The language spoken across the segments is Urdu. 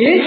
اس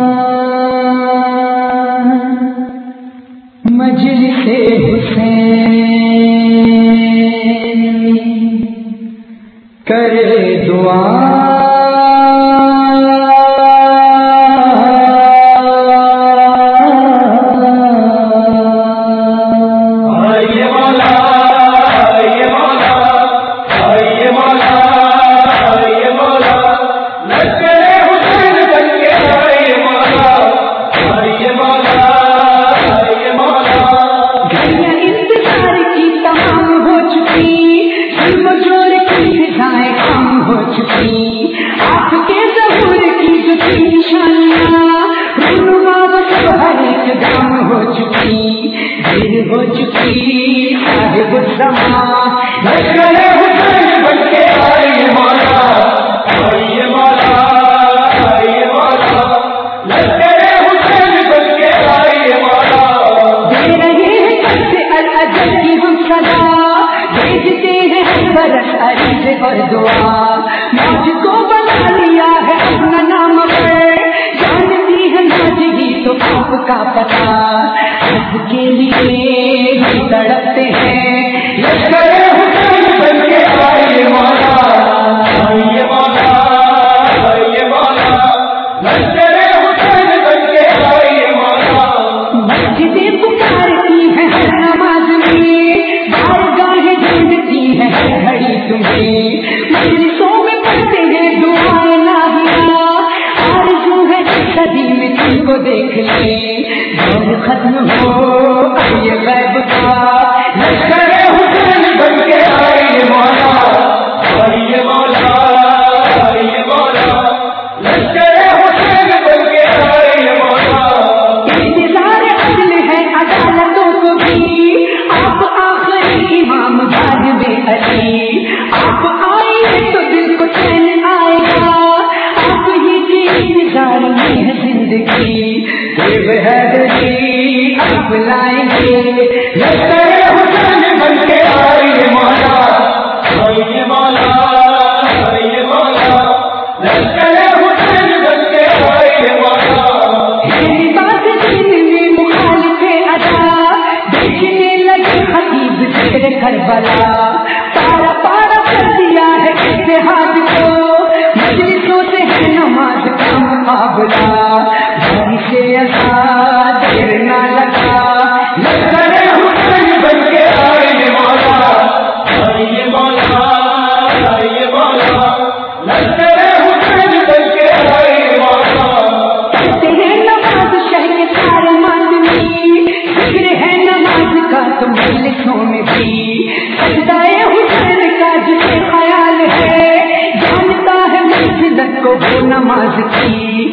کرے دعا۔ ہو چکی صاحب زمان لشکر حسین رہے ہیں کیسے ہیں۔ ہم برس عریض اور دعا موج کو ہے اپنا نام پر ہے کے پکارتی ہیں نماز میں۔ بار گاہیں ڈھونڈتی ہیں گھڑی تمہیں مجلسوں میں پڑھتے ہیں دعائیں لاہیا آرزو ہے صدی میں تم کو دیکھ لیں دور ختم ہو یہ غیب کا گے لشکر نماز میں بھی۔ سجدائے حسین کا جسے خیال ہے، جانتا ہے مسجد کو وہ نماز کی۔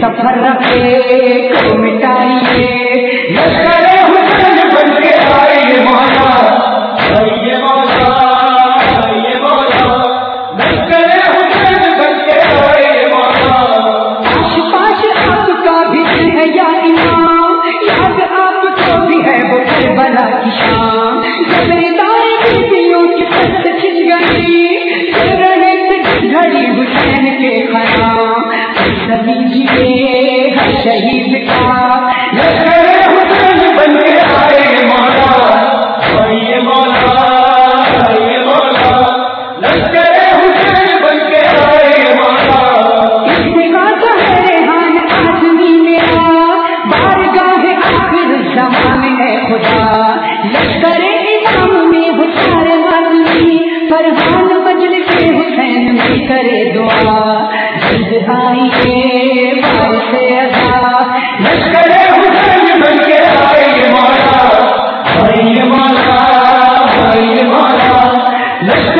سفر رکھے، کو مٹائیے۔ لال مجلس حسین میں کرے دعا۔ لشکر